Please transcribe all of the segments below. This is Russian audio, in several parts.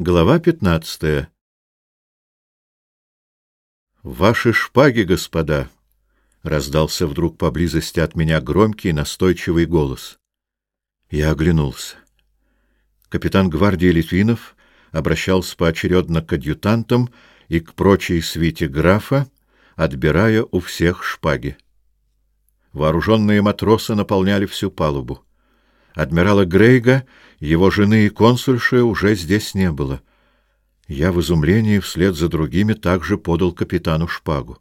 Глава 15. Ваши шпаги, господа, раздался вдруг поблизости от меня громкий настойчивый голос. Я оглянулся. Капитан гвардии Литвинов обращался поочередно к адъютантам и к прочей свите графа, отбирая у всех шпаги. Вооруженные матросы наполняли всю палубу. Адмирала Грейга, его жены и консульши уже здесь не было. Я в изумлении вслед за другими также подал капитану шпагу.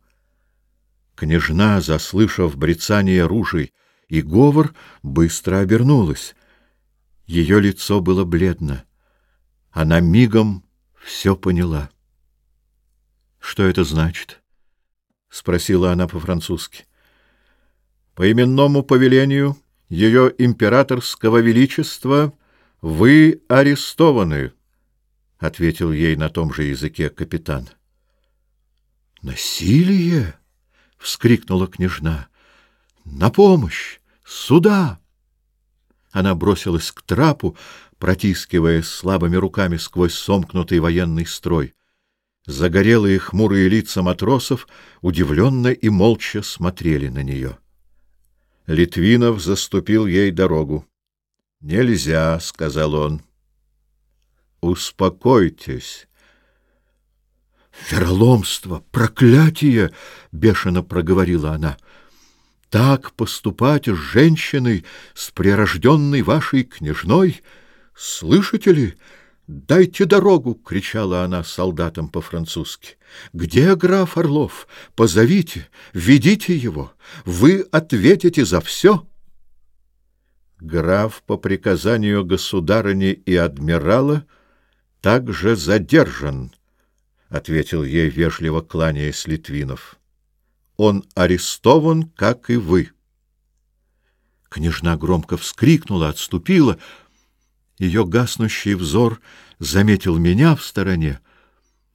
Княжна, заслышав брецание ружей и говор, быстро обернулась. Ее лицо было бледно. Она мигом все поняла. — Что это значит? — спросила она по-французски. — По именному повелению ее императорского величества вы арестованы, — ответил ей на том же языке капитан. — Насилие! — вскрикнула княжна. — На помощь! Сюда! Она бросилась к трапу, протискиваясь слабыми руками сквозь сомкнутый военный строй. Загорелые хмурые лица матросов удивленно и молча смотрели на нее. — Литвинов заступил ей дорогу. — Нельзя, — сказал он. — Успокойтесь. — Вероломство, проклятие! — бешено проговорила она. — Так поступать с женщиной, с прирожденной вашей княжной? Слышите ли? — «Дайте дорогу!» — кричала она солдатам по-французски. «Где граф Орлов? Позовите, ведите его. Вы ответите за все!» Граф по приказанию государыни и адмирала также задержан, — ответил ей вежливо кланяясь Литвинов. Он арестован, как и вы. Княжна громко вскрикнула, отступила — ее гаснущий взор заметил меня в стороне.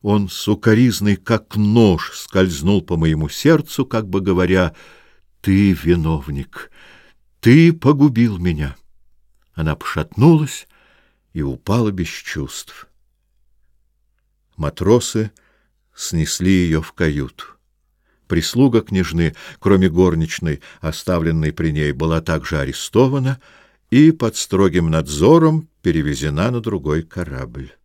Он сукоризный, как нож, скользнул по моему сердцу, как бы говоря, «Ты виновник, ты погубил меня». Она пошатнулась и упала без чувств. Матросы снесли ее в каюту. Прислуга княжны, кроме горничной, оставленной при ней, была также арестована — и под строгим надзором перевезена на другой корабль.